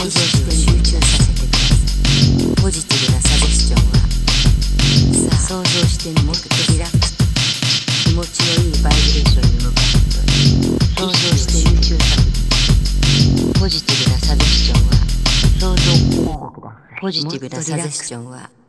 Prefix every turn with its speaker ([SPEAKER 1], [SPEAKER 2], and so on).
[SPEAKER 1] 想像してクト集中させてくださいポジティブなサジェスチョンは。想像してもっとリラックス気持ちのいいバイブレーションに向かって想像して集中させてポジティブなサジェスチョンは。想像ポジティブなサジェスチョンは。